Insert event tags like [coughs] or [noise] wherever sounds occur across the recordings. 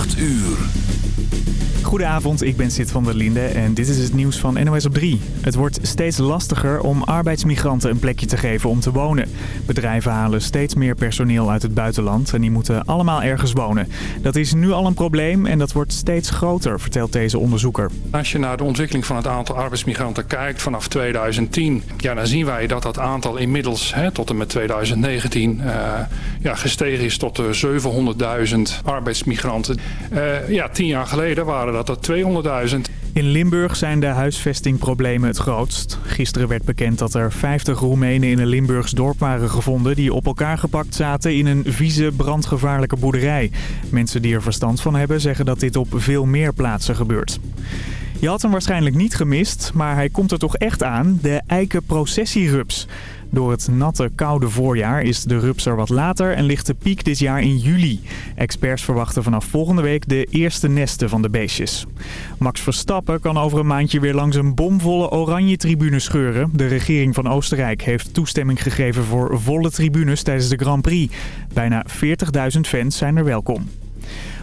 8 uur. Goedenavond, ik ben Sid van der Linde en dit is het nieuws van NOS op 3. Het wordt steeds lastiger om arbeidsmigranten een plekje te geven om te wonen. Bedrijven halen steeds meer personeel uit het buitenland en die moeten allemaal ergens wonen. Dat is nu al een probleem en dat wordt steeds groter, vertelt deze onderzoeker. Als je naar de ontwikkeling van het aantal arbeidsmigranten kijkt vanaf 2010... Ja, dan zien wij dat dat aantal inmiddels hè, tot en met 2019 uh, ja, gestegen is tot 700.000 arbeidsmigranten. Uh, ja, tien jaar geleden waren dat er 200.000. In Limburg zijn de huisvestingproblemen het grootst. Gisteren werd bekend dat er 50 Roemenen in een Limburgs dorp waren gevonden... die op elkaar gepakt zaten in een vieze, brandgevaarlijke boerderij. Mensen die er verstand van hebben zeggen dat dit op veel meer plaatsen gebeurt. Je had hem waarschijnlijk niet gemist, maar hij komt er toch echt aan, de eikenprocessierups. Door het natte, koude voorjaar is de rups er wat later en ligt de piek dit jaar in juli. Experts verwachten vanaf volgende week de eerste nesten van de beestjes. Max Verstappen kan over een maandje weer langs een bomvolle oranje tribune scheuren. De regering van Oostenrijk heeft toestemming gegeven voor volle tribunes tijdens de Grand Prix. Bijna 40.000 fans zijn er welkom.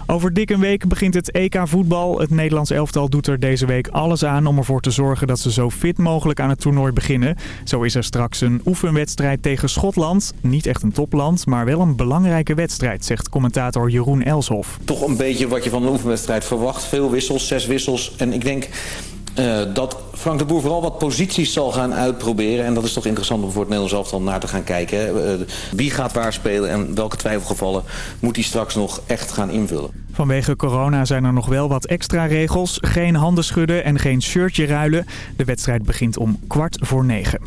Over dik een week begint het EK voetbal. Het Nederlands elftal doet er deze week alles aan om ervoor te zorgen dat ze zo fit mogelijk aan het toernooi beginnen. Zo is er straks een oefenwedstrijd tegen Schotland. Niet echt een topland, maar wel een belangrijke wedstrijd, zegt commentator Jeroen Elshoff. Toch een beetje wat je van een oefenwedstrijd verwacht. Veel wissels, zes wissels. En ik denk uh, dat Frank de Boer vooral wat posities zal gaan uitproberen. En dat is toch interessant om voor het Nederlands elftal naar te gaan kijken. Uh, wie gaat waar spelen en welke twijfelgevallen moet hij straks nog echt gaan invullen. Vanwege corona zijn er nog wel wat extra regels. Geen handen schudden en geen shirtje ruilen. De wedstrijd begint om kwart voor negen.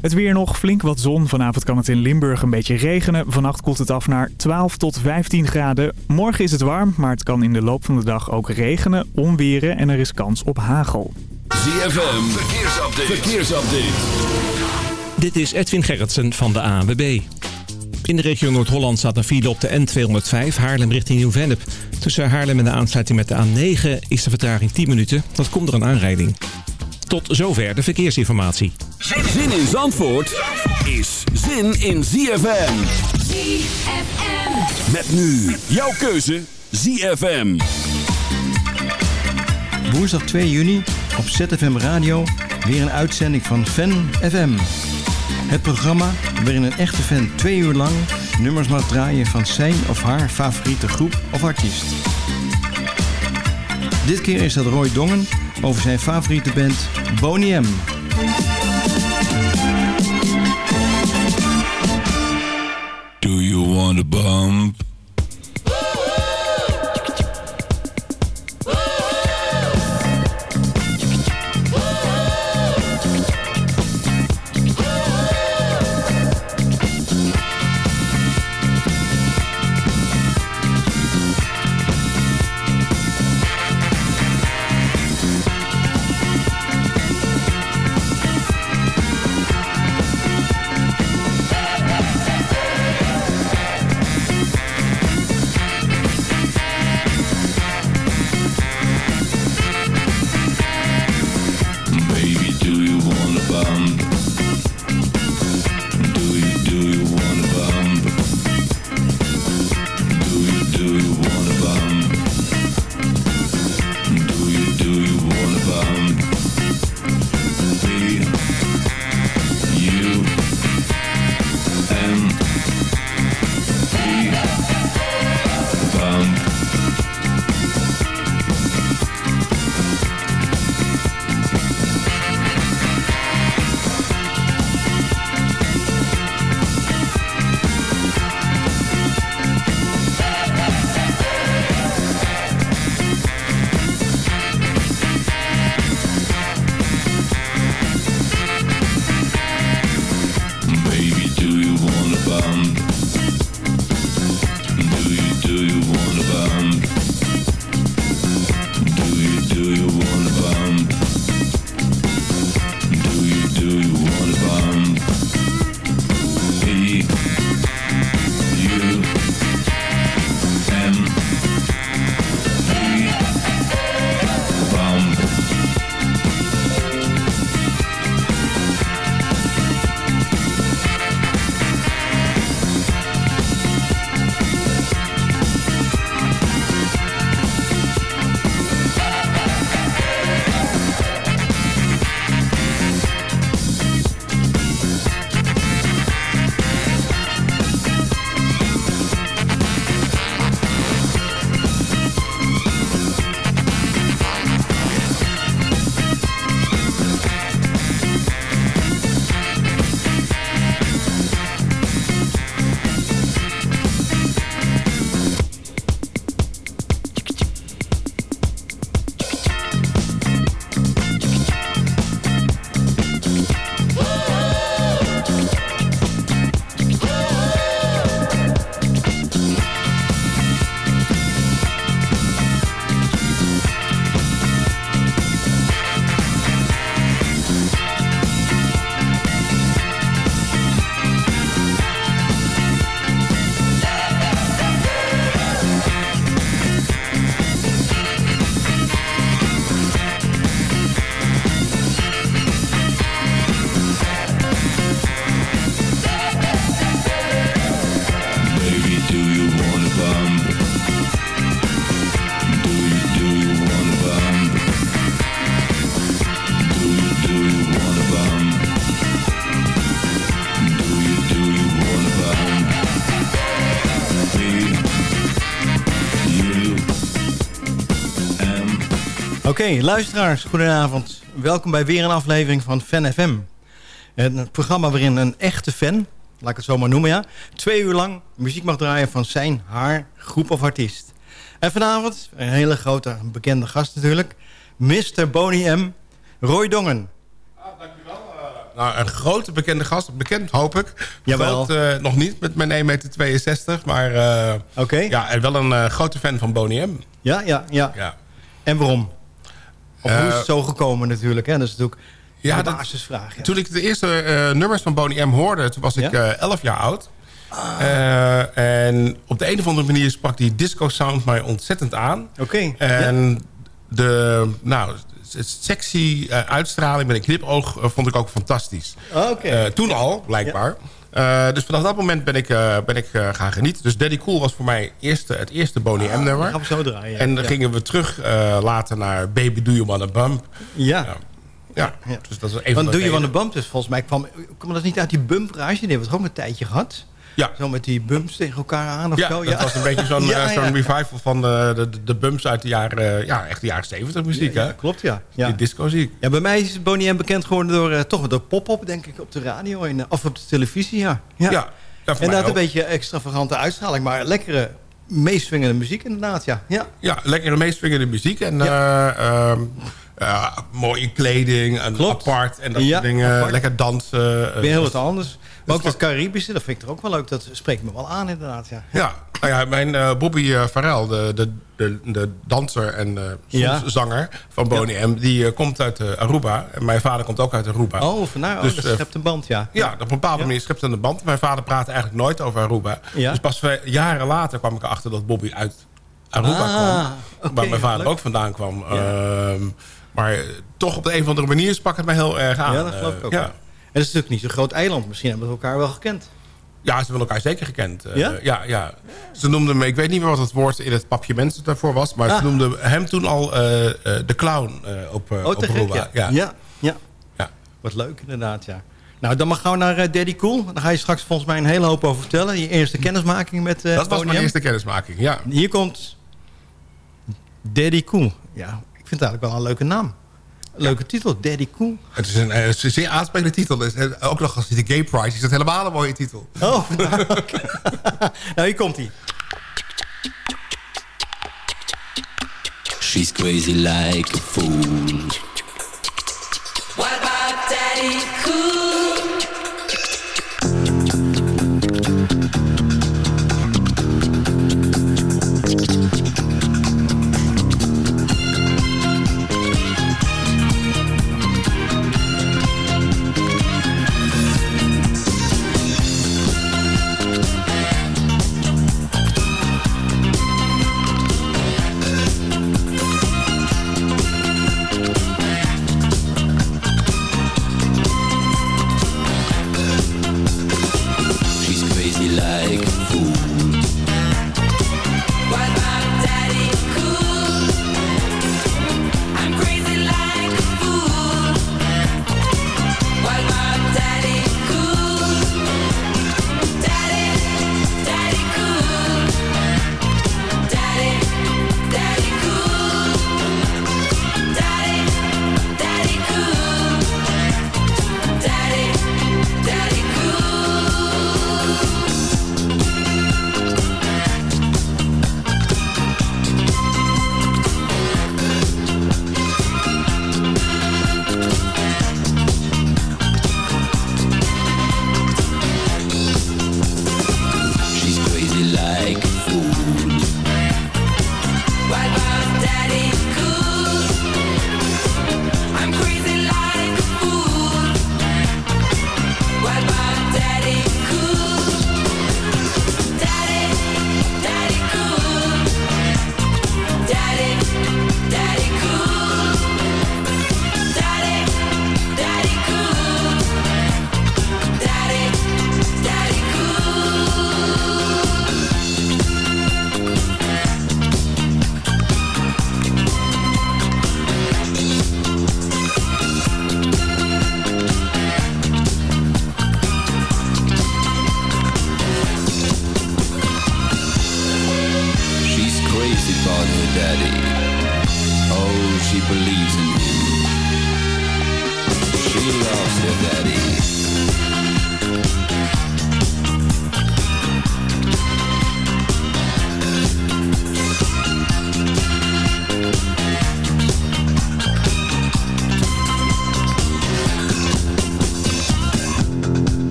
Het weer nog, flink wat zon. Vanavond kan het in Limburg een beetje regenen. Vannacht koelt het af naar 12 tot 15 graden. Morgen is het warm, maar het kan in de loop van de dag ook regenen, onweren en er is kans op hagel. ZFM, verkeersupdate. verkeersupdate. Dit is Edwin Gerritsen van de ANWB. In de regio Noord-Holland staat een file op de N205 Haarlem richting Nieuw-Vennep. Tussen Haarlem en de aansluiting met de A9 is de vertraging 10 minuten. Dat komt door een aanrijding. Tot zover de verkeersinformatie. Zin in Zandvoort is zin in ZFM. ZFM. Met nu jouw keuze ZFM. Woensdag 2 juni op ZFM Radio weer een uitzending van Fan FM. Het programma waarin een echte fan twee uur lang nummers mag draaien van zijn of haar favoriete groep of artiest. Dit keer is dat Roy Dongen over zijn favoriete band Boney M. Do you want a bump? Oké, luisteraars, goedenavond. Welkom bij weer een aflevering van Fan FM. Een programma waarin een echte fan, laat ik het zo maar noemen ja... twee uur lang muziek mag draaien van zijn, haar, groep of artiest. En vanavond een hele grote, bekende gast natuurlijk... Mr. Boney M. Roy Dongen. Ah, dankjewel. Nou, een grote bekende gast. Bekend, hoop ik. Jawel. Groot, uh, nog niet met mijn 1,62 meter. Maar uh, Oké. ja, en wel een grote fan van Boney M. Ja, ja, ja. Ja. En waarom? Of hoe is het zo gekomen natuurlijk? Hè? Dat is natuurlijk ja, basisvraag. Ja. Toen ik de eerste eh, nummers van Boney M hoorde, toen was ik Ja? eh 11 jaar oud. Eh, en op de een of andere manier sprak die disco sound mij ontzettend aan. Oké. En de nou, het sexy eh, uitstraling met een knipoog eh, vond ik ook fantastisch. ja. Oké. Eh, toen al, blijkbaar. Eh, dus vanaf dat moment ben ik, eh, ben ik eh, gaan genieten. Dus Daddy Cool was voor mij eerste, het eerste Boney M Dat nummer. gaan we zo draaien. ja. En dan ja. gingen we terug later naar Baby Do You Wanna Bump. Ja. Ja. Dus dat is een Want van doe je van de redenen. bump dus volgens mij kwam, kwam dat niet uit die bumprage? Die hebben we toch ook een tijdje gehad? Ja. Zo met die bumps tegen elkaar aan of Ja, zo? dat was een beetje zo'n [laughs] Ja, eh, ja. revival van de, de, de bumps uit de jaren, ja, echt de jaren 70 muziek, Ja, hè? klopt, ja. Ja. Die disco-muziek. ja, bij mij is Boney M bekend geworden door, eh, toch door pop-up, denk ik, op de radio en, eh, of op de televisie, ja. ja. Ja, ja, en dat een beetje extravagante uitstraling, maar lekkere, meeswingende muziek inderdaad, ja. ja. Ja, lekkere meeswingende muziek en eh, ehm, ja, mooie kleding, en Klopt. apart en dat Ja, soort dingen. apart. Lekker dansen. eh, Weer heel dus- wat anders. Maar ook dat Caribische, dat vind ik er ook wel leuk. Dat spreekt me wel aan inderdaad, ja. Ja, nou ja mijn eh, Bobby eh Farrell, de, de, de, de danser en eh, soms Ja. zanger van Boney M... die eh, komt uit eh, Aruba. En mijn vader komt ook uit Aruba. Oh, vandaar, oh, Dus, dat eh, schept een band, ja. Ja, op een bepaalde manier schept aan de band. Mijn vader praatte eigenlijk nooit over Aruba. Ja. Dus pas jaren later kwam ik erachter dat Bobby uit Aruba Ah, kwam. oké, waar mijn vader leuk. ook vandaan kwam. Ehm, maar eh, toch op de een of andere manier sprak het mij heel erg aan. Ja, dat geloof ik Eh, ook. ja. En het is natuurlijk niet zo'n groot eiland. Misschien hebben we elkaar wel gekend. Ja, ze hebben elkaar zeker gekend. Eh, Ja? ja? Ja, Ze noemden me, ik weet niet meer wat het woord in het papiermens daarvoor was... maar Ah. ze noemden hem toen al eh, eh, de clown op, Oh, op Aruba. ja. Ja. Ja. ja. Ja. Wat leuk, inderdaad, ja. Nou, dan mag gauw naar Daddy Cool. Daar ga je straks volgens mij een hele hoop over vertellen. Je eerste kennismaking met Dat was mijn eerste kennismaking, ja. Hier komt Daddy Cool. Ja, ik vind het eigenlijk wel een leuke naam. Leuke titel, Daddy Cool. Het is een, eh, zeer aansprekende titel. Eh, ook nog als hij de Gay Prize is het helemaal een mooie titel. Oh, [laughs] nou, nou hier komt hij. She's crazy like a fool.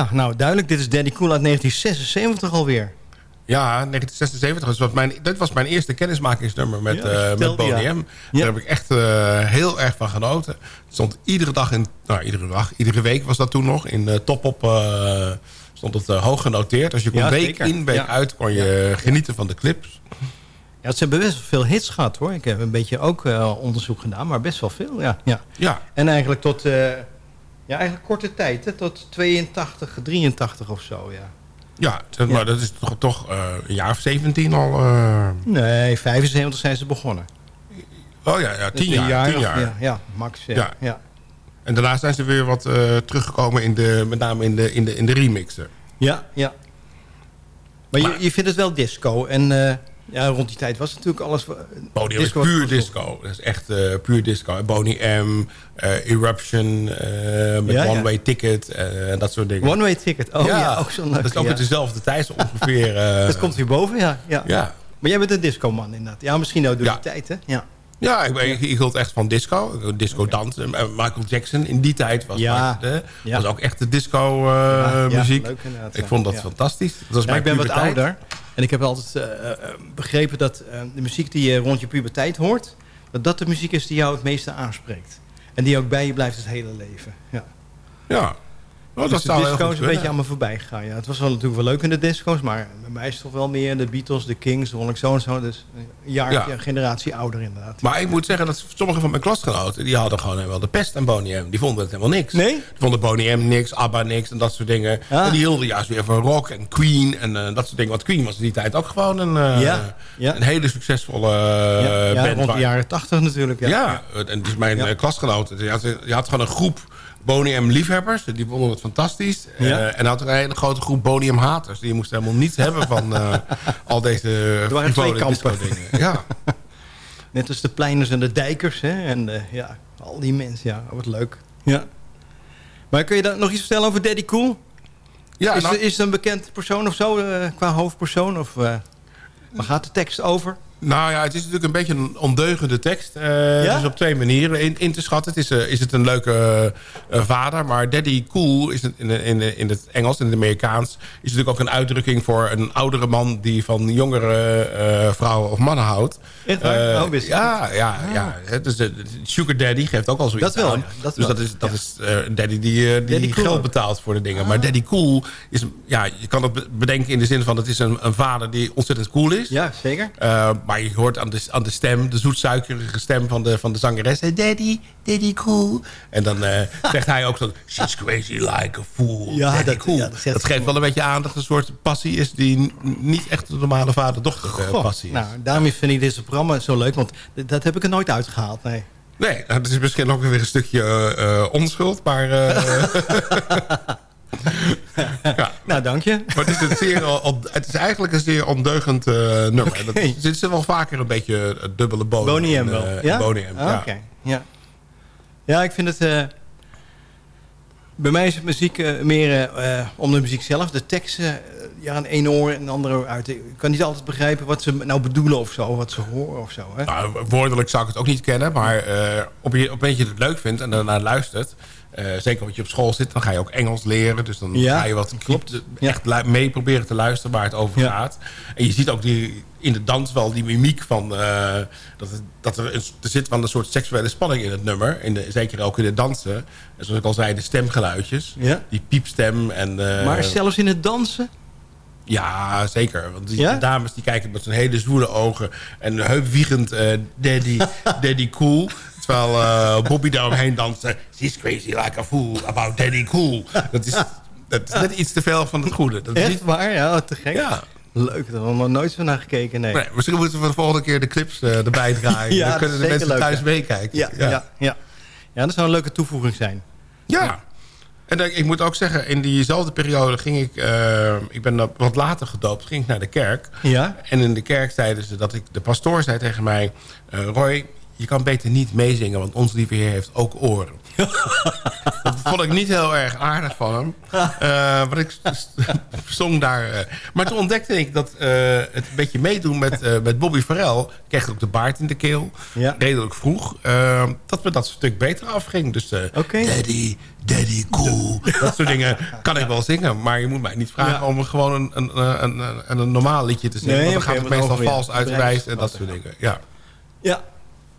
Ja, nou duidelijk. Dit is Daddy Cool uit 1976 alweer. Ja, 1976. Dus wat mijn, dit was mijn eerste kennismakingsnummer met, Ja, eh met M. Daar heb ik echt eh, heel erg van genoten. Het stond iedere dag in... Nou, iedere dag. Iedere week was dat toen nog. In Top op eh, stond het hoog genoteerd. Dus je kon Ja, week zeker. in, week uit kon je genieten van de clips. Ja, ze hebben best wel veel hits gehad hoor. Ik heb een beetje ook onderzoek gedaan, maar best wel veel. Ja, ja. Ja, En eigenlijk tot, ja, eigenlijk korte tijd, hè, tot 82, 83 of zo, ja. ja maar Ja. dat is toch, toch eh, een jaar of 17 al... eh, Nee, 75 zijn ze begonnen. oh ja, ja Dus 10 een jaar. 10 of- jaar. Ja, ja, max. Ja. Ja. En daarna zijn ze weer wat eh, teruggekomen, in de, met name in de, in de, in de remixen. Ja, ja. Maar, Maar- je, je vindt het wel disco. En ja, rond die tijd was natuurlijk alles... Boney M is disco puur disco. Dat is echt eh, puur disco. Boney M, eh, Eruption, eh, met Ja, ja. One Way Ticket en dat soort dingen. One Way Ticket. Oh ja, ook Dat is ook met dezelfde tijd zo ongeveer. [laughs] Dat komt hier boven, ja. ja. Ja, Maar jij bent een disco-man inderdaad. Ja, misschien ook door die tijd, hè? Ja. ja ik, ben- ik, ik hield echt van disco. Disco dansen. Michael Jackson in die tijd was, Ja. was ook echt de disco eh, Ja, ja, muziek. leuk ik vond dat fantastisch. Dat was mijn ik ben wat ouder. En ik heb altijd eh, eh, begrepen dat eh, de muziek die je rond je puberteit hoort... dat dat de muziek is die jou het meeste aanspreekt. En die ook bij je blijft het hele leven. Ja. Ja. Oh, dus dat de disco is een beetje aan me voorbij gegaan. Ja, het was wel natuurlijk wel leuk in de disco's... maar bij mij is het toch wel meer de Beatles, de Kings, de Rolling Stones... Zo, dus een jaar, Ja. generatie ouder inderdaad. Maar ik moet zeggen dat sommige van mijn klasgenoten... die hadden gewoon wel de pest aan Boney M. Die vonden het helemaal niks. Nee? Die vonden Boney M niks, ABBA niks en dat soort dingen. Ah. En die hielden juist weer van rock en Queen en eh, dat soort dingen. Want Queen was in die tijd ook gewoon een, eh, Ja, ja. een hele succesvolle eh, band. rond de jaren tachtig natuurlijk. Ja. Ja, en dus mijn eh, klasgenoten. Die had, die had gewoon een groep Boney M liefhebbers. Die vonden het fantastisch. Ja. Eh, en had een hele grote groep Boney M haters. Die moesten helemaal niets hebben van eh, [laughs] al deze waren twee kampen. Ja. [laughs] Net als de pleiners en de dijkers. Hè? En eh, ja, al die mensen. Ja, wat leuk. Ja. Maar kun je daar nog iets vertellen over Daddy Cool? Ja, is, nou- is het een bekend persoon of zo, qua hoofdpersoon? Of waar gaat de tekst over? Nou ja, het is natuurlijk een beetje een ondeugende tekst. eh, Ja? Dus op twee manieren in, in te schatten. Het is, eh, is het een leuke eh, vader. Maar daddy cool is in, in, in het Engels en in het Amerikaans... is natuurlijk ook een uitdrukking voor een oudere man... die van jongere vrouwen of mannen houdt. Echt waar? Oh, ja, ja, ja. Het is, eh, sugar daddy geeft ook al zoiets Dat wel, aan. ja, dat dus wel. dat is, dat is eh, daddy die, die Daddy cool. geld betaalt voor de dingen. Maar daddy cool is... Ja, je kan het be- bedenken in de zin van... het is een, een vader die ontzettend cool is. Ja, zeker. Maar je hoort aan de, aan de stem, de zoetsuikerige stem van de, van de zangeres. Daddy, daddy cool. En dan uh, [laughs] zegt hij ook zo... She's crazy like a fool. Ja, daddy dat- cool. ja, dat geeft wel een beetje aan dat een soort passie is... die niet echt de normale vader-dochter Goh, passie is. nou, daarom vind ik dit programma zo leuk. Want dat heb ik er nooit uitgehaald, nee. Nee, dat is misschien ook weer een stukje uh, onschuld, maar... [laughs] [laughs] ja. Nou, dank je. Maar het is, een zeer, het is eigenlijk een zeer ondeugend uh, nummer. Okay. Dat, er zit wel vaker een beetje een dubbele bodem. Boney M wel. Uh, ja? Ah, ja. Ja. Ja, ik vind het... Uh, bij mij is het muziek meer om de muziek zelf. De teksten, ja, een ene oor en de andere oor uit. Ik kan niet altijd begrijpen wat ze nou bedoelen of zo. Wat ze horen of zo. Hè? Nou, woordelijk zou ik het ook niet kennen. Maar eh, op, je, op een je het leuk vindt en daarna luistert... eh, zeker als je op school zit, dan ga je ook Engels leren. Dus dan Ja, ga je wat klopt. echt mee proberen te luisteren waar het over Ja. gaat. En je ziet ook die, in de dans wel die mimiek van... eh, dat, het- dat er, een, er zit wel een soort seksuele spanning in het nummer. In de, zeker ook in het dansen. En zoals ik al zei, de stemgeluidjes. Die piepstem en... eh, maar zelfs in het dansen? ja, zeker. Want die Ja? dames die kijken met zo'n hele zwoele ogen... en heupwiegend daddy, [laughs] daddy cool... Terwijl eh, Bobby daaromheen danst... eh, She's crazy like a fool about daddy cool. Dat is, dat is net iets te veel van het goede. Dat is Echt waar? Ja, te gek. ja. Leuk, daar hebben we nog nooit zo naar gekeken. Nee. Nee, misschien moeten we de volgende keer de clips eh, erbij [laughs] draaien. Ja, Dan kunnen de mensen leuk, thuis ja. meekijken. Ja, ja. Ja, ja. dat zou een leuke toevoeging zijn. Ja. En dan- ik moet ook zeggen, in diezelfde periode ging ik... ik ben wat later gedoopt, ging ik naar de kerk. Ja? En in de kerk zeiden ze dat ik... De pastoor zei tegen mij... Roy, je kan beter niet meezingen, want onze lieve heer heeft ook oren. [laughs] dat vond ik niet heel erg aardig van hem. Want ik [laughs] zong daar... eh. maar toen ontdekte ik dat eh, het een beetje meedoen met, met Bobby Farrell... kreeg ook de baard in de keel, Ja. redelijk vroeg... dat me dat stuk beter afging. Dus daddy, daddy cool. dat soort dingen kan ik wel zingen. Maar je moet mij niet vragen Ja. om gewoon een, een, een, een, een normaal liedje te zingen. Nee, want dan gaat het meestal vals uit de wijs en dat soort dingen. Ja. Ja.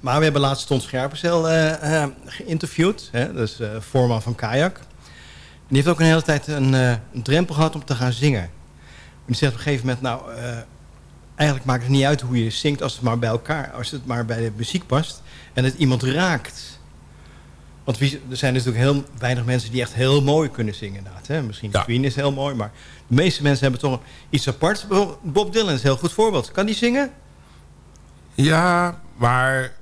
Maar we hebben laatst Ton Scherpenzeel eh, eh, geïnterviewd. Hè? Dat is eh, voorman van Kajak. En die heeft ook een hele tijd een, een drempel gehad om te gaan zingen. En die zegt op een gegeven moment... nou, eigenlijk maakt het niet uit hoe je zingt... als het maar bij elkaar, als het maar bij de muziek past... en het iemand raakt. Want wie, er zijn natuurlijk heel weinig mensen die echt heel mooi kunnen zingen. Inderdaad, hè? Misschien Ja. Queen is heel mooi, maar de meeste mensen hebben toch iets apart. Bob Dylan is een heel goed voorbeeld. Kan die zingen? ja, maar...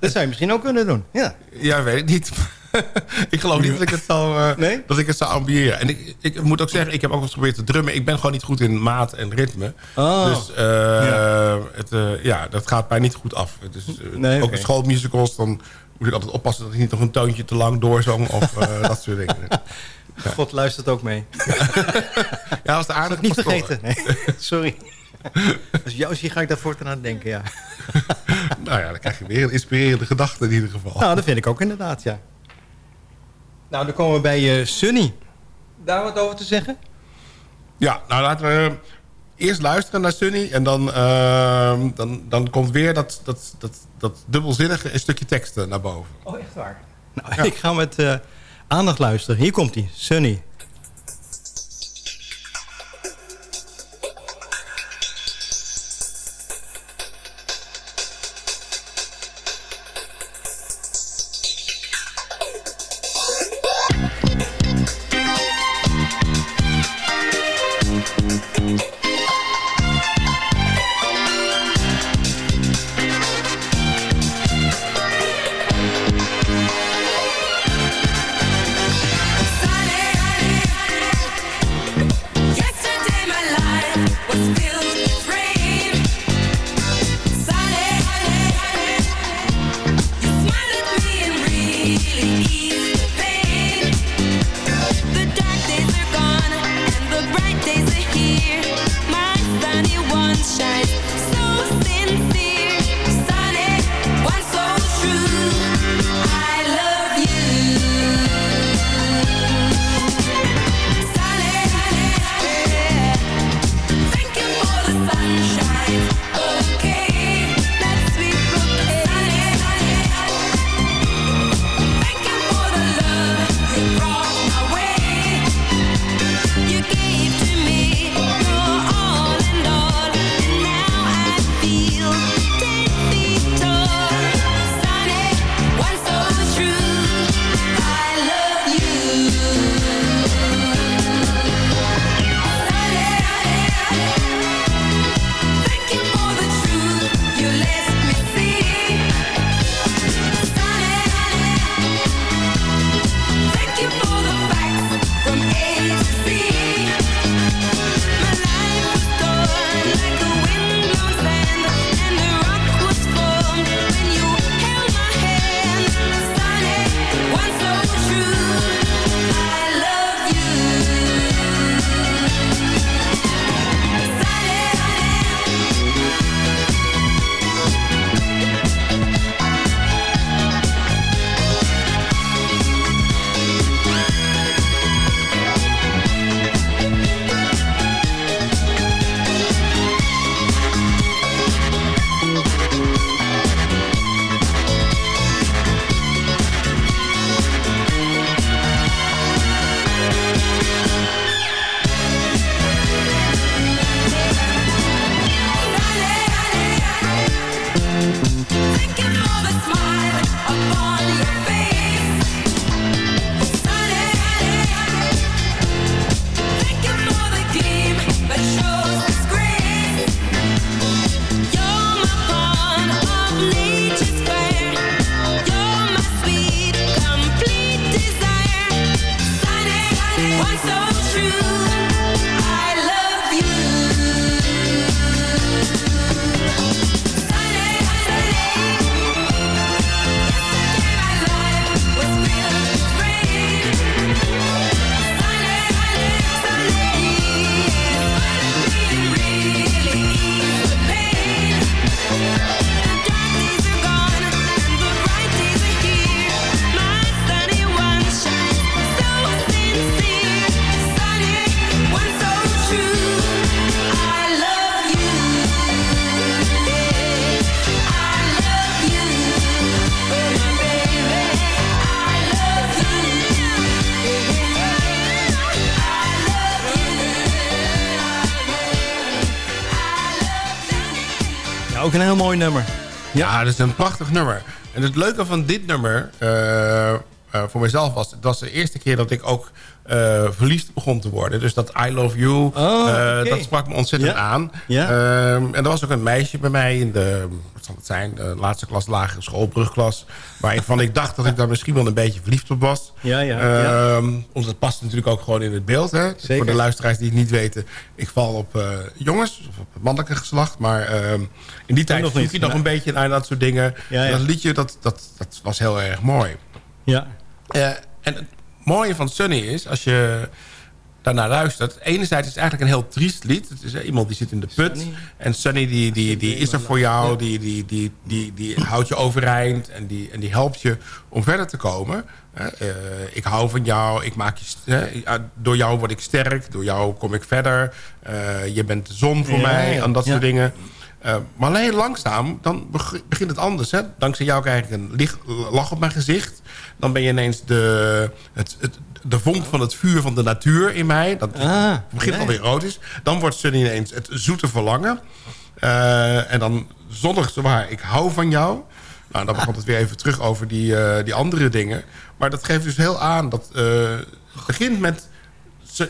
Dat zou je misschien ook kunnen doen. Ja. ja, weet ik niet. [laughs] ik geloof niet dat ik het zou, eh, Nee? dat ik het zou ambiëren. En ik, ik moet ook zeggen, ik heb ook wel eens geprobeerd te drummen. Ik ben gewoon niet goed in maat en ritme. Oh. Dus eh, Ja. Het, eh, ja, dat gaat mij niet goed af. Dus, Nee, ook oké. in schoolmusicals, dan moet ik altijd oppassen... dat ik niet nog een toontje te lang doorzong of eh, [laughs] dat soort dingen. God luistert ook mee. Ja, [laughs] als de aardig Niet vergeten. Nee. Sorry. [laughs] Als jou zie, ga ik daar voortaan aan denken, ja. [laughs] Nou ja, dan krijg je weer een inspirerende gedachte in ieder geval. Nou, dat vind ik ook inderdaad, ja. Nou, dan komen we bij eh, Sunny. Daar wat over te zeggen? Ja, nou laten we eerst luisteren naar Sunny. En dan, eh, dan, dan komt weer dat, dat, dat, dat dubbelzinnige een stukje tekst eh, naar boven. Oh, echt waar? Nou, [laughs] ik ga met eh, aandacht luisteren. Hier komt hij, Sunny. Sunny, mooi nummer. Ja, dat is een prachtig nummer. En het leuke van dit nummer eh, eh, voor mezelf was... het was de eerste keer dat ik ook eh, verliefd begon te worden. Dus dat I Love You, Oh, dat sprak me ontzettend Ja. aan. Ja. Ehm, en er was ook een meisje bij mij in de, zal het zijn, de laatste klas lagere school, brugklas. Waarvan ik dacht dat ik daar misschien wel een beetje verliefd op was. Ja, ja, ja. Ehm, Want het past natuurlijk ook gewoon in het beeld. Hè? Zeker. Voor de luisteraars die het niet weten. Ik val op eh, jongens, of op het mannelijke geslacht. Maar ehm, in die tijd niet, je nog een beetje naar dat soort dingen. Ja, ja. Dat liedje, dat, dat, dat was heel erg mooi. Ja. Eh, en het mooie van Sunny is, als je daarnaar luistert... enerzijds is het eigenlijk een heel triest lied. Het is eh, iemand die zit in de put. Sunny. En Sunny die, die, die is er voor jou. Die, die, die, die, die houdt je overeind. En die, en die helpt je om verder te komen. Eh, ik hou van jou. Ik maak je, eh, door jou word ik sterk. Door jou kom ik verder. Je bent de zon voor Ja, mij. En dat Ja. soort dingen. Maar alleen langzaam, dan beg- begint het anders. Hè? Dankzij jou krijg ik een lach op mijn gezicht. Dan ben je ineens de, het, het, de vonk van het vuur van de natuur in mij. Dat Ah, begint ja. alweer erotisch. Dan wordt Sunny ineens het zoete verlangen. Eh, en dan zonnig zwaar, ik hou van jou. Nou, dan komt het weer even terug over die, eh, die andere dingen. Maar dat geeft dus heel aan dat eh, het begint met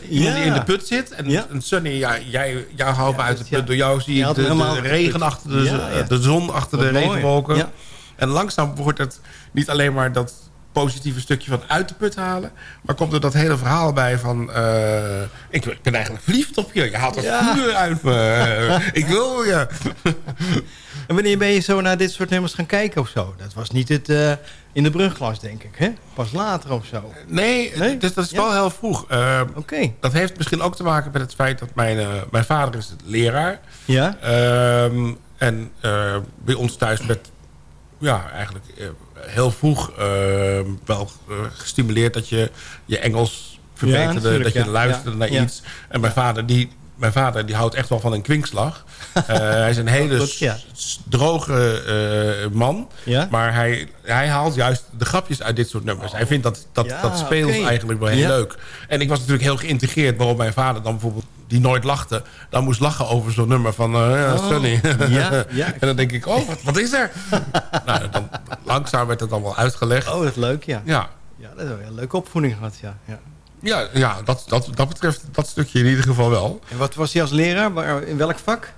iemand die in de put zit. En, Ja. en Sunny, ja, jij, jij houdt me uit de put. Door jou zie Je ik de, regen achter de, de zon achter Wat de mooi. regenwolken. En langzaam wordt het niet alleen maar dat positieve stukje van uit de put halen. Maar komt er dat hele verhaal bij van... eh, ik ben eigenlijk verliefd op je. Je haalt het Ja. vuur uit me. [laughs] Ik wil je. En wanneer ben je zo naar dit soort nummers gaan kijken of zo? Dat was niet het eh, in de brugglas, denk ik, hè? Pas later of zo. Nee, Nee? Dus dat is Ja. wel heel vroeg. Eh, Oké. dat heeft misschien ook te maken met het feit dat mijn, mijn vader is leraar. Ja? Ehm, en bij ons thuis werd ja, eigenlijk heel vroeg eh, wel eh, gestimuleerd dat je je Engels verbeterde. dat je luisterde naar iets. En mijn vader die... Mijn vader die houdt echt wel van een kwinkslag. Eh, hij is een hele Goed, ja. droge eh, man. Ja? Maar hij, hij haalt juist de grapjes uit dit soort nummers. Hij vindt dat, dat, Ja, dat speelt eigenlijk wel heel leuk. En ik was natuurlijk heel geïntegreerd waarom mijn vader dan bijvoorbeeld... die nooit lachte, dan moest lachen over zo'n nummer van eh ja, Oh. Sunny. Ja, [laughs] ja. en dan denk ik, oh, wat, wat is er? [laughs] nou, dan, langzaam werd het dan wel uitgelegd. Oh, dat is leuk, ja. Ja, Ja, dat is wel een leuke opvoeding gehad, ja. ja. ja, ja dat, dat, dat betreft dat stukje in ieder geval wel. En wat was hij als leraar? In welk vak?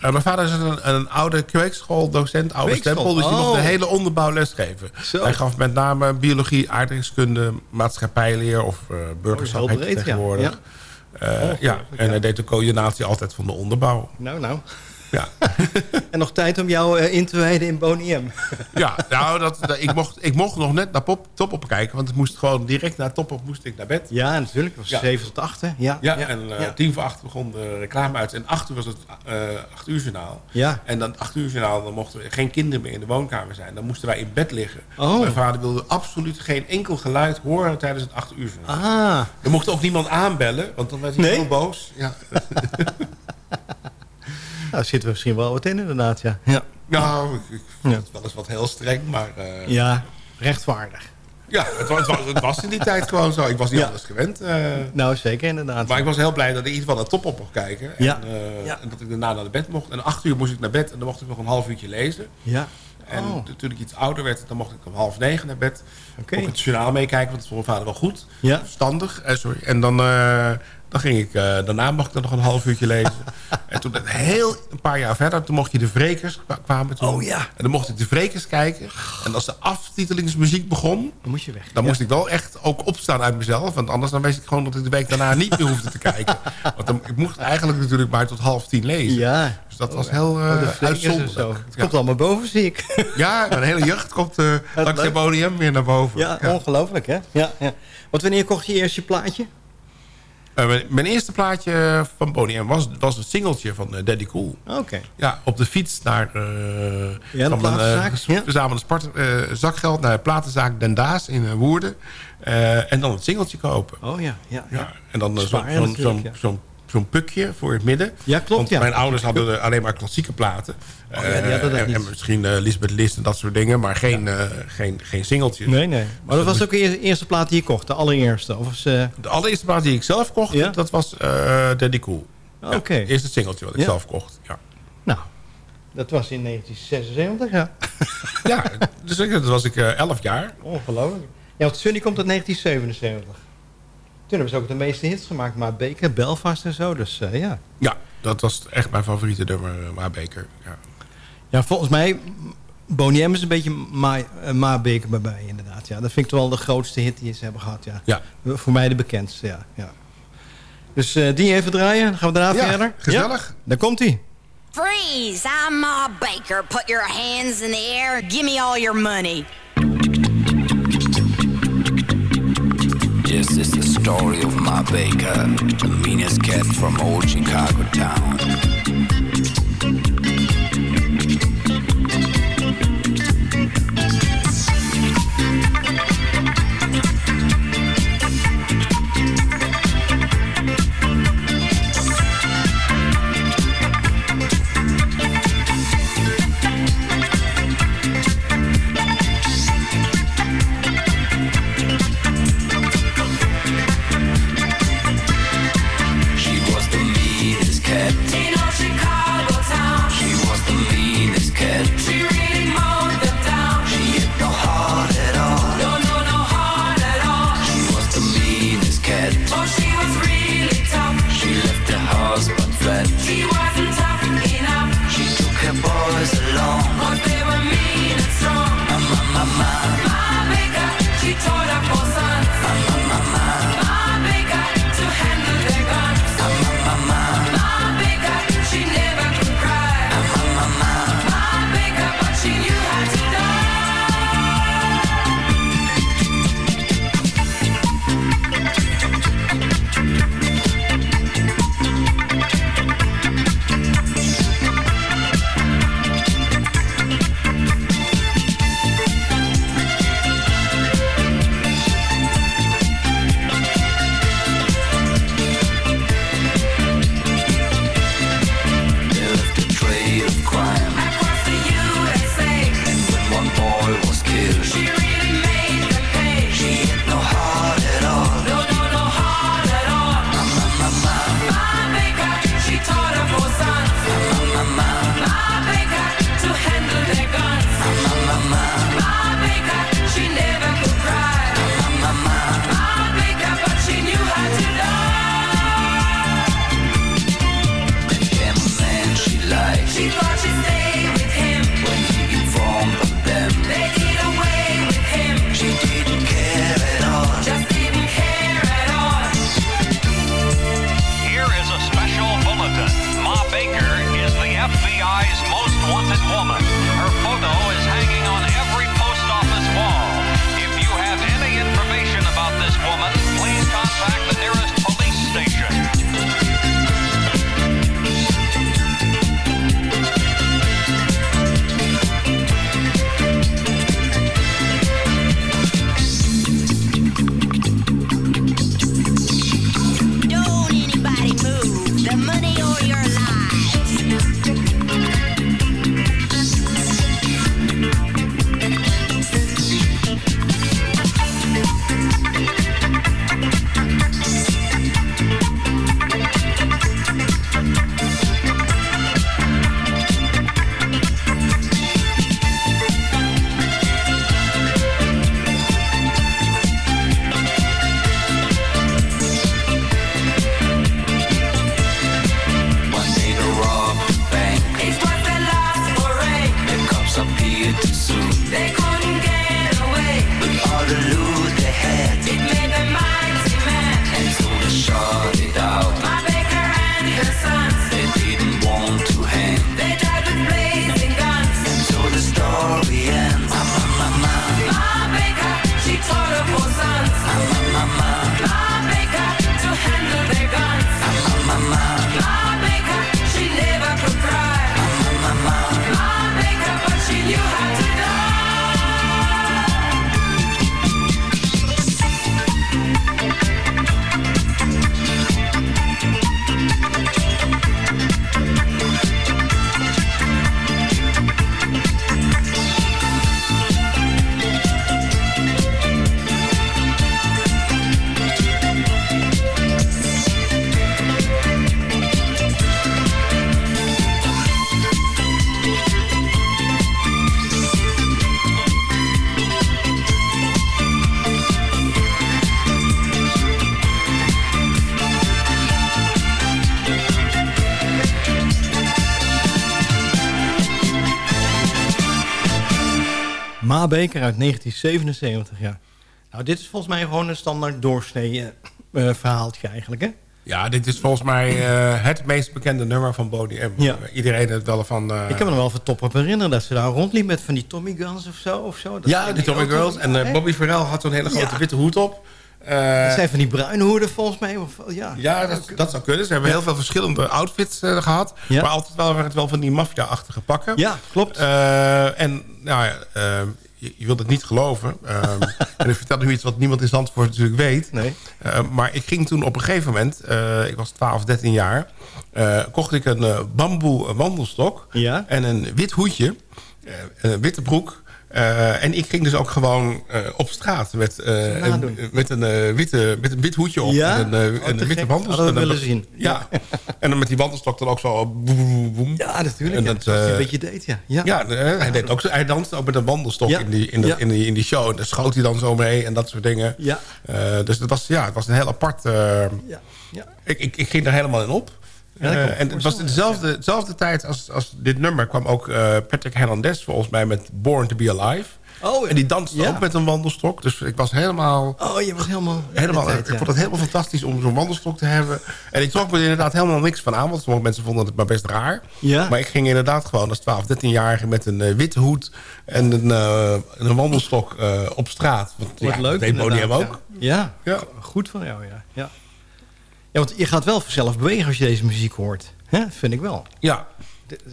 Eh, mijn vader is een, een oude kweekschooldocent, oude Kweekschool, stempel. Dus die oh. mocht de hele onderbouw lesgeven. Hij gaf met name biologie, aardrijkskunde, maatschappijleer of eh burgerschap Oh, breed, ja. tegenwoordig. Eh, ja, en hij deed de coördinatie altijd van de onderbouw. Nou, nou. Ja, [laughs] En nog tijd om jou eh, in te wijden in Boniem. ja nou, dat, dat- ik, mocht, ik mocht nog net naar pop, Top op kijken. Want het moest gewoon direct naar Top op moest ik naar bed. Ja, natuurlijk. Het was Ja. 7 tot 8, hè? Ja, Ja, en eh, ja. tien voor acht begon de reclame uit. En acht uur was het eh acht uur journaal. Ja. En dan acht uur journaal, dan mochten er geen kinderen meer in de woonkamer zijn. Dan moesten wij in bed liggen. Oh. Mijn vader wilde absoluut geen enkel geluid horen tijdens het acht uur journaal. Ah, Er mocht ook niemand aanbellen, want dan werd hij Nee? heel boos. Ja. [laughs] nou zitten we misschien wel wat in, inderdaad, ja. Ja, Nou, ik, ik vind Ja. het wel eens wat heel streng, maar... eh, ja rechtvaardig. ja, het was, het, was, het was in die tijd gewoon zo. Ik was niet Ja. anders gewend. eh, Nou, zeker inderdaad. maar ik was heel blij dat ik in ieder geval naar top op mocht kijken. En, Ja. eh, Ja. en dat ik daarna naar de bed mocht. En acht uur moest ik naar bed en dan mocht ik nog een half uurtje lezen. Ja. En Oh. toen ik iets ouder werd, dan mocht ik om half negen naar bed. Oké. Ook het journaal meekijken, want dat vond mijn vader wel goed. Ja. Verstandig. Eh, sorry. En dan, eh, dan ging ik, eh, daarna mocht ik dan nog een half uurtje lezen. [laughs] en toen heel een paar jaar verder, toen mocht je de Vrekers kwa- kwamen toen. Oh, ja. En dan mocht ik de Vrekers kijken. En als de aftitelingsmuziek begon, Dan moet je weg. dan Ja. moest ik wel echt ook opstaan uit mezelf. Want anders dan wist ik gewoon dat ik de week daarna niet meer hoefde te kijken. [laughs] Want dan, ik mocht eigenlijk natuurlijk maar tot half tien lezen. Ja. Dus dat was heel Oh, zo. uitzonderlijk. Het Ja. komt allemaal boven, zie ik. Ja, mijn hele jeugd komt [laughs] uh, leuk. Boniem weer naar boven. Ja, ongelooflijk, hè? Ja, ja. Want wanneer kocht je eerst je plaatje? Eh, mijn, mijn eerste plaatje van Boniem was, was een singeltje van eh, Daddy Cool. Oké. Ja, op de fiets naar... eh Ja, de platenzaak, ja. verzamelde sport, eh, zakgeld naar de platenzaak Den Daas in Woerden. En dan het singeltje kopen. Oh ja, ja. ja. Ja, en dan zo'n zo'n natuurlijk, zo'n pukje voor het midden. Ja, klopt. Ja. mijn ouders hadden alleen maar klassieke platen. Oh, ja, dat. Eh, en, misschien eh, Lisbeth List en dat soort dingen, maar geen, ja. Eh, geen, geen singeltjes. Nee, nee. Maar dat dus was ook de eerste plaat die je kocht, de allereerste? Of De allereerste plaat die ik zelf kocht, ja? dat was Daddy Cool. Oh, oké. Eerste singeltje wat ik zelf kocht, ja. Nou, dat was in 1976, ja. ja, dus dat was ik uh, 11 jaar. Ongelooflijk. Ja, want Sunny komt uit 1977. Toen hebben ze ook de meeste hits gemaakt. Maar Baker, Belfast en zo. Dus eh, ja. Ja, dat was echt mijn favoriete nummer. Eh, maar Baker. Ja. ja, volgens mij... Bonnie M is een beetje Ma, eh, Baker bij mij inderdaad. Ja, dat vind ik wel de grootste hit die ze hebben gehad. Ja. ja. Voor mij de bekendste, ja. ja. Dus uh, die even draaien. Dan gaan we daarna ja, verder. gezellig. Daar komt hij. Freeze, I'm Ma Baker. Put your hands in the air. Give me all your money. story of my baker, the meanest cat from old Chicago town. Ja. Nou, dit is volgens mij gewoon een standaard doorsnee eh, eh, verhaaltje eigenlijk, hè? Ja, dit is volgens mij eh, het meest bekende nummer van M. Ja. Iedereen het wel van... Ik kan me nog wel van top op herinneren dat ze daar rondliep met van die Tommy Guns of zo. Of zo. Dat ja, die Tommy Girls. En? Bobby Farrell had zo'n hele grote Ja. witte hoed op. Eh, Dat zijn van die bruine hoeden volgens mij. Of, ja. Ja, dat, dat zou kunnen. Ze hebben heel veel verschillende outfits eh, gehad. Ja. Maar altijd wel, het wel van die maffia-achtige pakken. Ja, klopt. Eh, en nou ja, eh, je, je wilt het niet geloven. Ehm, [laughs] en ik vertel nu iets wat niemand in Zandvoort natuurlijk weet. Nee. Maar ik ging toen op een gegeven moment... ik was 12, 13 jaar... kocht ik een bamboe wandelstok... Ja. en een wit hoedje... een witte broek... Eh, en ik ging dus ook gewoon eh, op straat met, eh, een, met, een, witte, met een wit hoedje op. Ja? En een, Oh, een te witte wandelstok. Willen zien. [laughs] Ja. en dan met die wandelstok dan ook zo... boem, boem, boem. Ja, natuurlijk. En ja. dat, hij een beetje deed, ja. Ja, Ja, hij, deed ook, zo- hij danste ook met een wandelstok in, die, in, de, in, die, in die show. En daar schoot hij dan zo mee en dat soort dingen. Ja. Dus dat was, ja, het was een heel apart... ja. ja. ik, ik, ik ging daar helemaal in op. Ja, Eh, en het was dezelfde, dezelfde tijd als, als dit nummer... kwam ook eh, Patrick Hernandez volgens mij met Born to be Alive. Oh, En die danste ja. ook met een wandelstok. Dus ik was helemaal... Oh, je was helemaal... Helemaal, tijd, ik vond het helemaal fantastisch om zo'n wandelstok te hebben. En ik trok me er inderdaad helemaal niks van aan. Want sommige mensen vonden het maar best raar. Ja. Maar ik ging inderdaad gewoon als 12, 13-jarige... met een eh, witte hoed en een, een wandelstok op straat. Want, Wat leuk dat deed ook. Ja. ja, Ja. goed van jou, ja. Ja. Want je gaat wel vanzelf bewegen als je deze muziek hoort. Hè? Vind ik wel. Ja,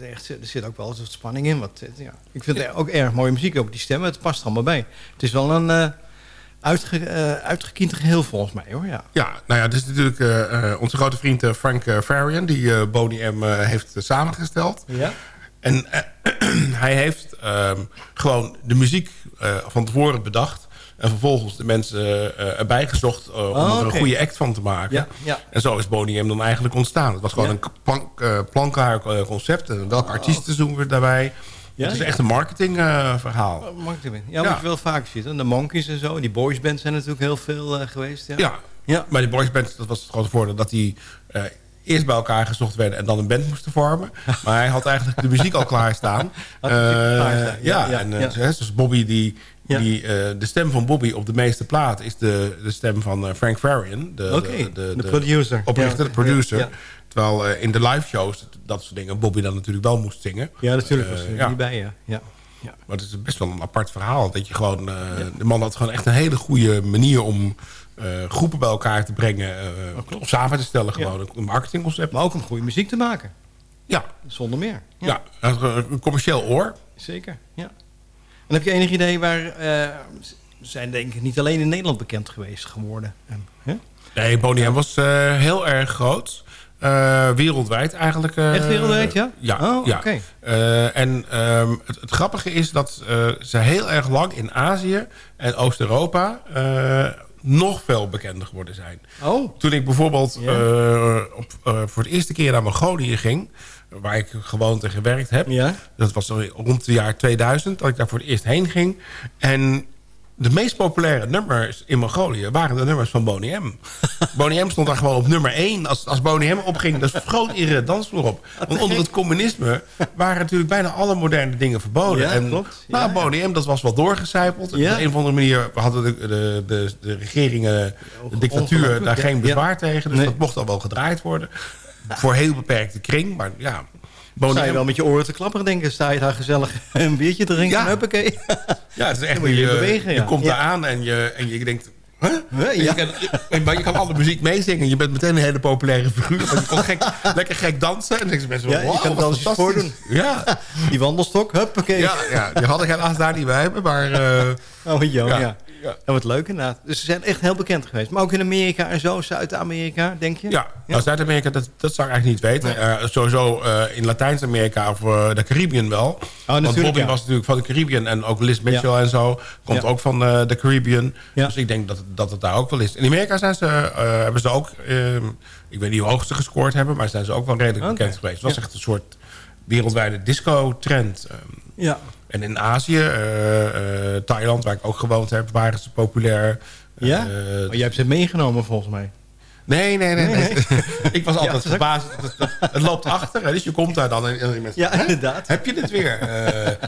Er, zit ook wel eens wat spanning in. Wat, eh, ja. Ik vind het ook erg mooie muziek, ook die stemmen. Het past er allemaal bij. Het is wel een uitge, eh, uitgekiend geheel volgens mij, hoor. Ja. ja, nou ja, dit is natuurlijk onze grote vriend Frank Farian... die Boney M heeft samengesteld. Ja? En [clears throat] hij heeft ehm, gewoon de muziek van tevoren bedacht... en vervolgens de mensen eh, erbij gezocht... eh, om Oh, er een oké. goede act van te maken. Ja, ja. En zo is Boney M dan eigenlijk ontstaan. Het was gewoon Ja. een plank, eh, planklaar eh, concept. En welke artiesten doen we daarbij? Ja, het is ja. echt een marketingverhaal. Oh, marketing. Ja, Ja. wat je wel vaak ziet. De Monkeys en zo. Die boysbands zijn natuurlijk heel veel geweest. Ja. ja. Ja. maar die boysband, dat was het grote voordeel... dat die eerst bij elkaar gezocht werden... en dan een band moesten vormen. Maar hij had eigenlijk de muziek al klaarstaan. [laughs] De muziek Eh, ja, ja, en eh, ja. zoals Bobby... die, die eh, de stem van Bobby op de meeste platen... is de, de stem van Frank Farian. De, Oké, de producer. Oprichter, de producer. Terwijl in de live shows, dat soort dingen... Bobby dan natuurlijk wel moest zingen. Ja, natuurlijk was er ja. niet bij, ja. ja. ja. Maar het is best wel een apart verhaal. Dat je gewoon, De man had gewoon echt een hele goede manier om groepen bij elkaar te brengen. eh of samen te stellen gewoon. Een marketingconcept. Maar ook om goede muziek te maken. Ja, Zonder meer. ja. had een commercieel oor. Zeker, ja. En heb je enig idee waar... eh, ze zijn denk ik niet alleen in Nederland bekend geweest geworden. En, hè? Nee, Boney M was eh, heel erg groot. Eh, wereldwijd eigenlijk. eh, Echt wereldwijd, ja? Ja. Oh, ja. oké. Eh, en ehm, het, het grappige is dat eh, ze heel erg lang in Azië en Oost-Europa... nog veel bekender geworden zijn. Oh, Toen ik bijvoorbeeld eh, op, eh, voor het eerste keer naar Mongolië ging... waar ik gewoond en gewerkt heb... ja. dat was rond het jaar 2000 dat ik daar voor het eerst heen ging. En de meest populaire nummers in Mongolië waren de nummers van Boney M. Boney M stond daar gewoon op nummer 1. Als, als Boney M opging, dan schoot iedere dansvloer op. Want onder het communisme waren natuurlijk bijna alle moderne dingen verboden. Ja, en klopt. nou, Ja. Boney M, dat was wel doorgecijpeld. Ja. Op een of andere manier hadden de, de, de, de regeringen, de dictatuur, daar geen bezwaar tegen. Dus Nee. dat mocht al wel gedraaid worden. Voor heel beperkte kring, maar ja... Boney Sta je wel met je oren te klapperen denken? Sta je daar gezellig een biertje te drinken? Ja. Huppakee. Ja, het is echt moet je je, bewegen, je ja. komt Ja. daar aan en je, en je denkt... Huh? Je kan, je- maar je kan alle muziek meezingen. Je bent meteen een hele populaire figuur. Je kon gek, [laughs] lekker gek dansen. En je mensen, Ja, je wow, kan wat dansjes voordoen. Ja, [laughs] Die wandelstok, huppakee. ja, ja, die had ik helaas daar niet bij hebben. Maar eh, Oh, jo, ja. Ja. Ja. Ja. wat leuk inderdaad. Dus ze zijn echt heel bekend geweest. Maar ook in Amerika en zo, Zuid-Amerika, denk je? ja, nou, Zuid-Amerika, dat, dat zou ik eigenlijk niet weten. Eh, sowieso eh, in Latijns-Amerika of eh, de Caribbean wel. Want natuurlijk, Bobby ja. was natuurlijk van de Caribbean. En ook Liz Mitchell en zo komt ook van de Caribbean. Dus ik denk dat, dat het daar ook wel is. In Amerika zijn ze, hebben ze ook... eh, ik weet niet hoe hoog ze gescoord hebben... maar zijn ze ook wel redelijk bekend geweest. Het was echt een soort wereldwijde disco-trend. Ehm, Ja. En in Azië, eh, eh, Thailand, waar ik ook gewoond heb... waren ze populair. Ja? Eh, Maar jij hebt ze meegenomen volgens mij. Nee, nee, nee. nee. [laughs] ik was altijd ook- verbaasd. Het, het- loopt achter, hè, dus je komt daar dan en, en die mensen... Ja, "Hè? inderdaad. Heb je het weer?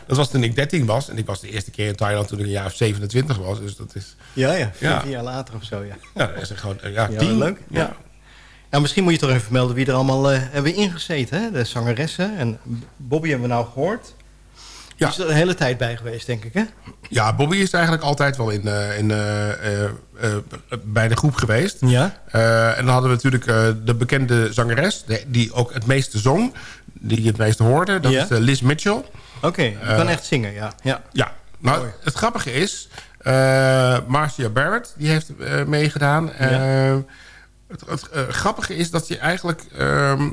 Dat was toen ik 13 was. En ik was de eerste keer in Thailand toen ik een jaar of 27 was. Dus dat is... Ja, ja. Ja. 14 jaar later of zo, ja. Ja, dat is gewoon... Ja, Ja, tien. leuk. Ja. Nou, misschien moet je toch even vermelden wie er allemaal hebben ingezeten. Hè? De zangeressen. En Bobby hebben we nou gehoord. Is er de hele tijd bij geweest, denk ik, hè? Ja, Bobby is eigenlijk altijd wel in, eh, in, eh, eh, bij de groep geweest. Ja. En dan hadden we natuurlijk de bekende zangeres... die ook het meeste zong, die je het meeste hoorde. Dat Ja. is Liz Mitchell. Oké, je Eh, kan echt zingen, ja. ja. Ja, nou, het grappige is... Marcia Barrett, die heeft meegedaan. Eh, het het grappige is dat je eigenlijk... ehm,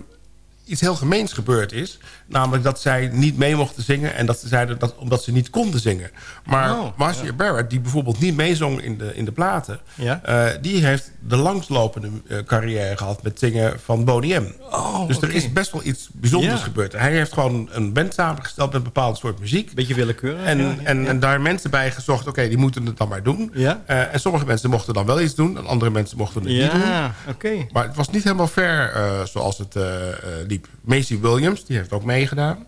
iets heel gemeens gebeurd is. Namelijk dat zij niet mee mochten zingen... en dat ze zeiden dat omdat ze niet konden zingen. Maar Oh, Marcia Barrett, die bijvoorbeeld niet meezong in de, in de platen... Ja. eh, die heeft de langslopende eh, carrière gehad met zingen van Boney M. Oh, dus er is best wel iets bijzonders Ja. gebeurd. Hij heeft gewoon een band samengesteld met een bepaald soort muziek. Beetje willekeurig. En, ja, ja, en, ja. en daar mensen bij gezocht, oké, die moeten het dan maar doen. Ja. Eh, en sommige mensen mochten dan wel iets doen... en andere mensen mochten het niet doen. Ja, oké. Maar het was niet helemaal fair zoals het eh, liep. Macy Williams, die heeft ook meegedaan.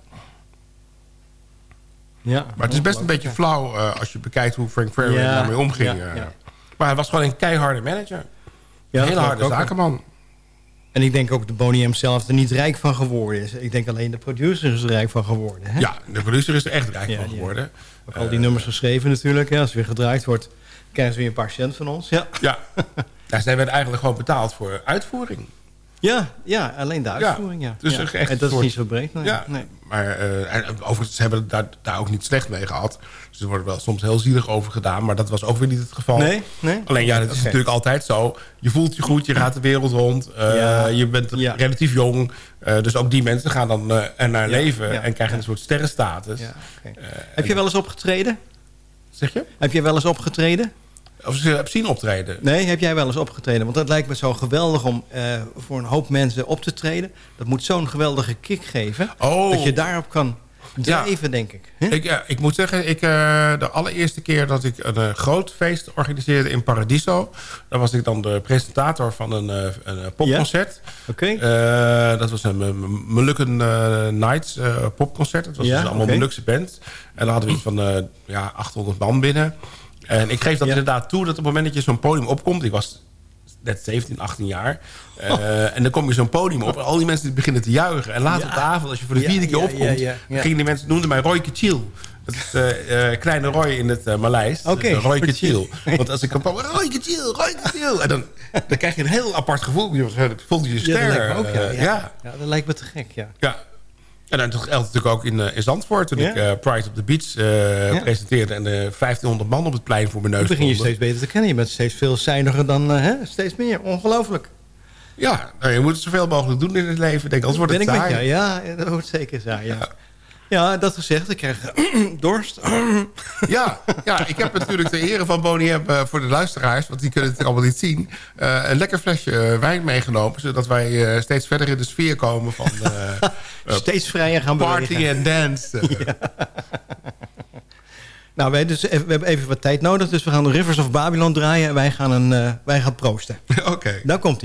Ja. Maar het is best een beetje flauw eh, als je bekijkt hoe Frank Fairway Ja, daarmee omging. ja, eh. ja. Maar hij was gewoon een keiharde manager. Ja, een hele harde ook. zakenman. En ik denk ook dat Boney M zelf er niet rijk van geworden is. Ik denk alleen de producer is er rijk van geworden. Hè? Ja, de producer is er echt rijk van geworden. Ook al die nummers geschreven natuurlijk. Als het weer gedraaid wordt, krijgen ze weer een paar cent van ons. Ja, Ja. [laughs] ja, zij werd eigenlijk gewoon betaald voor uitvoering. Ja, ja alleen de uitvoering. Ja. dus echt en dat soort- is niet zo breed. Nee. Ja, Nee. maar en overigens ze hebben daar, daar ook niet slecht mee gehad. Dus er wordt wel soms heel zielig over gedaan. Maar dat was ook weer niet het geval. Nee? Nee? Alleen ja, dat is natuurlijk altijd zo. Je voelt je goed, je gaat de wereld rond. eh, Ja. Je bent Ja. relatief jong. eh, dus ook die mensen gaan dan er naar Ja, leven. En krijgen een soort sterrenstatus. Heb je wel eens opgetreden? Zeg je? Heb je wel eens opgetreden? Of ze heb zien optreden. Nee, heb jij wel eens opgetreden? Want dat lijkt me zo geweldig om eh, voor een hoop mensen op te treden. Dat moet zo'n geweldige kick geven. Oh. Dat je daarop kan drijven, denk ik. Ik, ja, ik moet zeggen, ik, eh, de allereerste keer dat ik een eh, groot feest organiseerde in Paradiso... daar was ik dan de presentator van een, een popconcert. Oké. Dat was een M- Molukken eh, Nights popconcert. Het was Ja, dus allemaal oké. Molukse band. En dan hadden we iets van ja, 800 man binnen. En ik geef dat Ja. inderdaad toe dat op het moment dat je zo'n podium opkomt... ik was net 17, 18 jaar. eh, En dan kom je zo'n podium op en al die mensen die beginnen te juichen. En later Ja. op de avond, als je voor de Ja, vierde keer ja, opkomt... ja, ja, ja. gingen die mensen noemden mij Roy. Dat is eh, eh, kleine Roy in het uh, Maleis. Oké, Roy Kachil. Kachil. Want als ik een Roy Kachil, Roy Kachil. En dan, dan krijg je een heel apart gevoel. Je voelt je Ja, ster. dat lijkt me ook, ja. Ja, ja. ja, dat lijkt me te gek, ja. Ja. En dan toch altijd natuurlijk ook in, eh, in Zandvoort. Toen Ja. ik eh, Pride op the Beach eh, Ja. presenteerde. En eh 1500 man op het plein voor mijn neus Dan begin je steeds beter te kennen. Je bent steeds veelzijdiger dan hè? steeds meer. Ongelooflijk. Ja, nou, je moet het zoveel mogelijk doen in het leven. Denk, anders wordt ben het ik met jou. Ja, dat wordt zeker saai. Ja. Ja. dat gezegd. Ik krijg [clears throat] dorst. [clears throat] Ja, ja, ik heb natuurlijk de ere van Bonnie M, eh, voor de luisteraars... want die kunnen het allemaal niet zien... eh, een lekker flesje eh, wijn meegenomen... zodat wij eh, steeds verder in de sfeer komen van... eh, [laughs] eh, Steeds vrijer gaan Party bewegen. and dance. [laughs] eh. Nou, wij dus, even- we hebben even wat tijd nodig. Dus we gaan de Rivers of Babylon draaien. En wij gaan, een, eh, wij gaan proosten. [laughs] Oké. Daar komt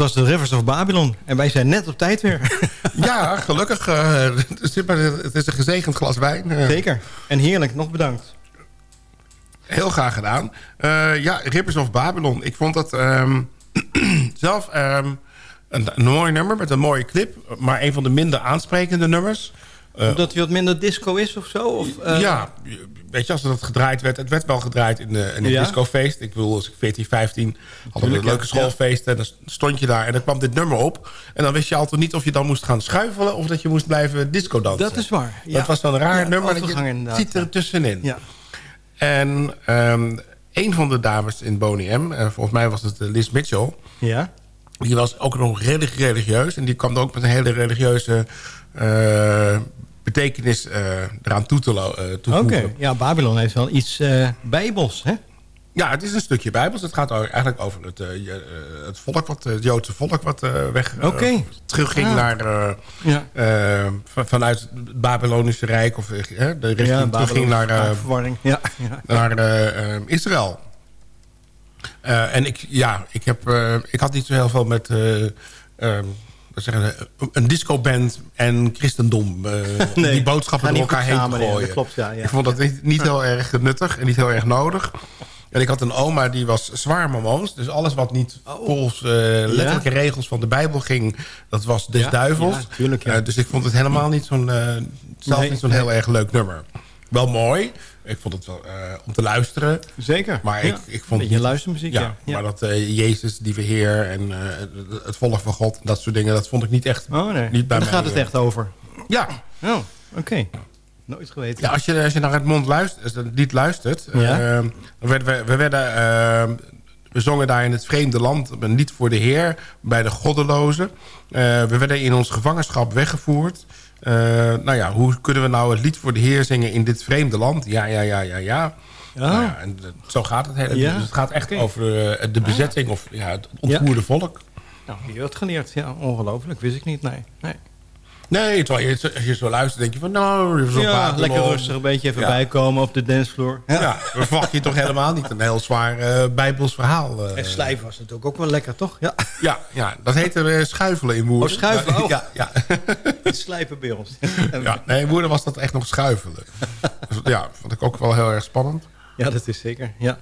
was de Rivers of Babylon. En wij zijn net op tijd weer. [laughs] Ja, gelukkig. eh, het is- het is een gezegend glas wijn. eh. Zeker. En heerlijk, nog bedankt. Heel graag gedaan. Eh, ja, Rippers of Babylon. Ik vond dat ehm, [clears throat] zelf ehm, een, een mooi nummer met een mooie clip. Maar een van de minder aansprekende nummers. Eh, Omdat hij wat minder disco is of zo? Of, ja, weet je, als dat gedraaid werd... Het werd wel gedraaid in, de, in een Ja. discofeest. Ik bedoel, als ik 14, 15 hadden we een leuke ja. schoolfeest... en dan stond je daar en dan kwam dit nummer op. En dan wist je altijd niet of je dan moest gaan schuifelen... of dat je moest blijven disco dansen. Dat is waar. Ja. Dat was dan een raar nummer. Dat je ziet er tussenin. Ja. En ehm, een van de dames in Boney M, eh, volgens mij was het eh, Liz Mitchell... Ja? die was ook nog redelijk religieus. En die kwam er ook met een hele religieuze eh, betekenis eh, eraan toe te eh, Oké. toevoegen. Ja, Babylon heeft wel iets eh, bijbels, hè? Ja, het is een stukje bijbels. Het gaat eigenlijk over het, eh, het volk, wat, het Joodse volk... wat weg eh, Oké. terugging Ah. naar... Ja. van- vanuit het Babylonische Rijk... of de richting Ja, terugging naar... Ja, naar Israël. En ik, ja, ik, heb, ik had niet zo heel veel met eh, ehm, zeggen, we, een discoband en christendom. eh, [laughs] Nee, die boodschappen door elkaar heen gooien. dat klopt, ja, ja. Ik vond dat niet, niet heel erg nuttig en niet heel erg nodig. En ik had een oma die was zwaar mormoons. Dus alles wat niet Oh. volgens eh, letterlijke regels van de Bijbel ging... dat was des Ja, duivels. ja, tuurlijk. Eh, dus ik vond het helemaal niet zo'n eh, zelf Nee, niet zo'n heel erg leuk nummer. Wel mooi. Ik vond het wel eh, om te luisteren. Zeker. Maar Ja. ik, ik vond Beetje niet- luistermuziek, ja. Ja. Maar dat eh, Jezus, die Heer en eh, het- volk van God... dat soort dingen, dat vond ik niet echt... Oh nee, niet bij daar mij, gaat het echt over. Ja. Oh, oké. Nooit geweten. Ja, als je, als je naar het mond luistert, als je het lied luistert... Ja. dan werden we, we, werden, we zongen daar in het vreemde land een lied voor de Heer... bij de goddelozen. Eh, we werden in ons gevangenschap weggevoerd. Eh, nou ja, hoe kunnen we nou het lied voor de Heer zingen in dit vreemde land? Ja, ja, ja, ja, ja. Nou ja, en eh, zo gaat het hele Ja? Dus het gaat echt over eh, de bezetting of ja, het ontvoerde volk. Nou, je had geleerd. Ja, ongelooflijk. Wist ik niet. Nee. nee. Nee, terwijl je, als je zo luistert, denk je van... nou, Ja, lekker rustig. Een beetje even Ja. bijkomen op de dancevloer. Ja, dan verwacht je toch helemaal niet een heel zwaar eh, bijbels verhaal. eh. En slijven was natuurlijk ook wel lekker, toch? Ja. Ja, ja dat heette eh, schuifelen in Woerden. Oh, schuifelen, oh. Ja, ja. [laughs] Slijpen bij ons. [laughs] ja. Nee, in Woerden was dat echt nog schuifelen. Dus, [laughs] ja, vond ik ook wel heel erg spannend. Ja, dat is zeker. Ja.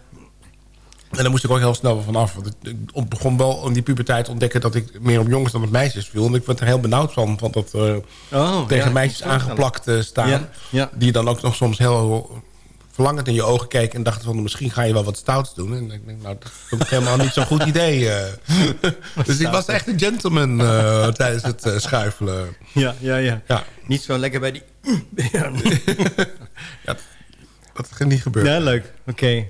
En daar moest ik ook heel snel van af. Want ik, begon wel in die puberteit te ontdekken... dat ik meer op jongens dan op meisjes viel. En ik werd er heel benauwd van. van dat eh, Oh, tegen ja, meisjes aangeplakt eh, staan. Ja, ja. Die dan ook nog soms heel verlangend in je ogen keken... en dachten van misschien ga je wel wat stouts doen. En ik denk, nou, dat vond ik helemaal niet zo'n goed idee. eh. [laughs] dus ik was echt een gentleman [laughs] tijdens het schuifelen. Ja, ja, ja, Ja. Niet zo lekker bij die... [laughs] ja. Dat ging niet gebeuren. Ja, leuk. Oké.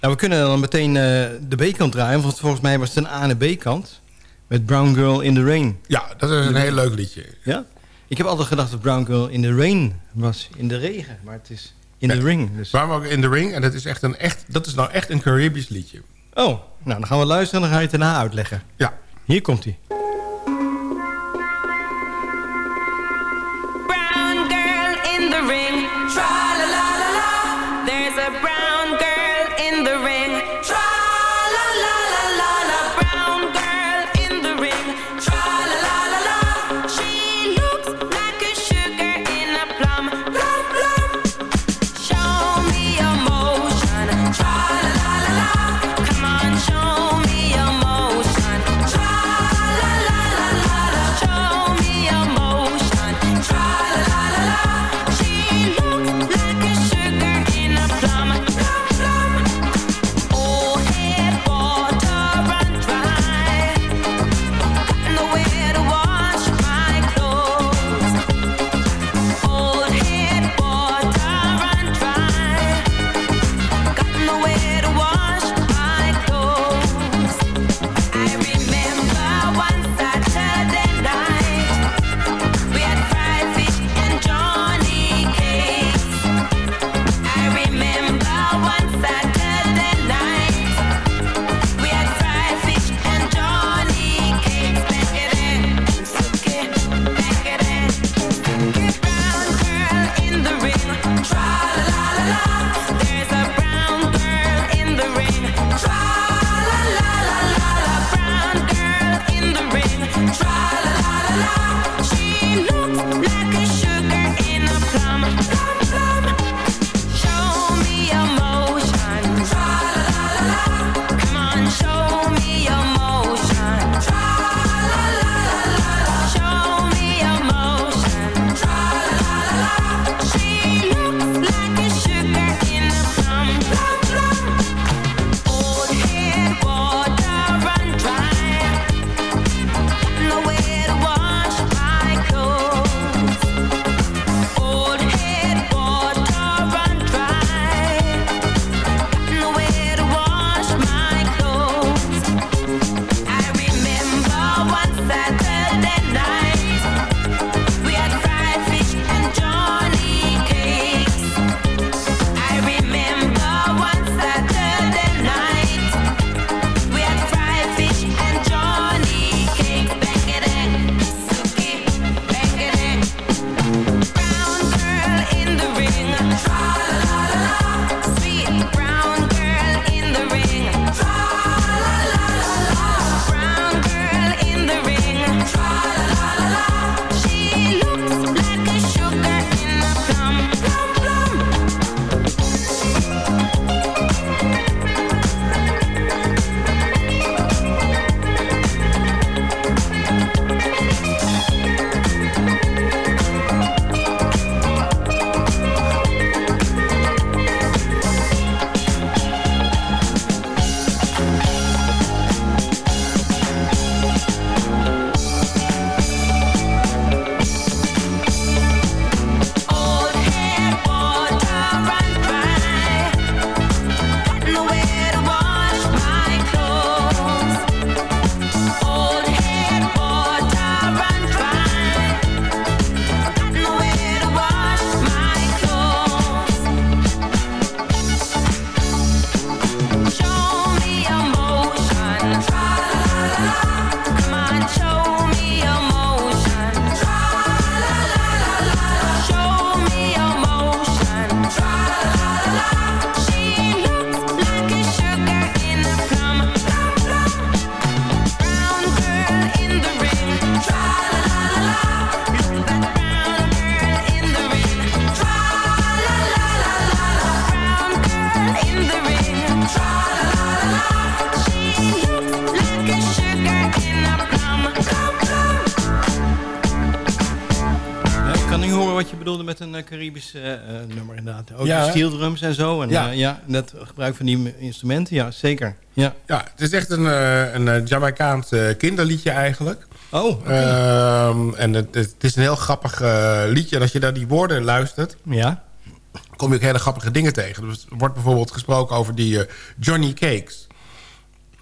Nou, we kunnen dan meteen eh, de B-kant draaien. Want volgens mij was het een A en B-kant. Met Brown Girl in the Rain. Ja, dat is een heel leuk liedje. Ja? Ik heb altijd gedacht dat Brown Girl in the Rain was. In de regen. Maar het is in the ring. Dus. Waarom ook in the ring? En dat is, echt een echt, dat is nou echt een Caribisch liedje. Oh, nou dan gaan we luisteren en dan ga je het daarna uitleggen. Ja. Hier komt hij. Caribisch uh, nummer inderdaad. Ook Ja, de hè? steel drums en zo. En, Ja. ja. net gebruik van die instrumenten. Ja, zeker. Ja. Ja, het is echt een, eh, een eh, Jamaicaans eh, kinderliedje eigenlijk. Oh. Ehm, en het, het is een heel grappig eh, liedje. En als je naar die woorden luistert... Ja. kom je ook hele grappige dingen tegen. Dus er wordt bijvoorbeeld gesproken over die eh, Johnny Cakes.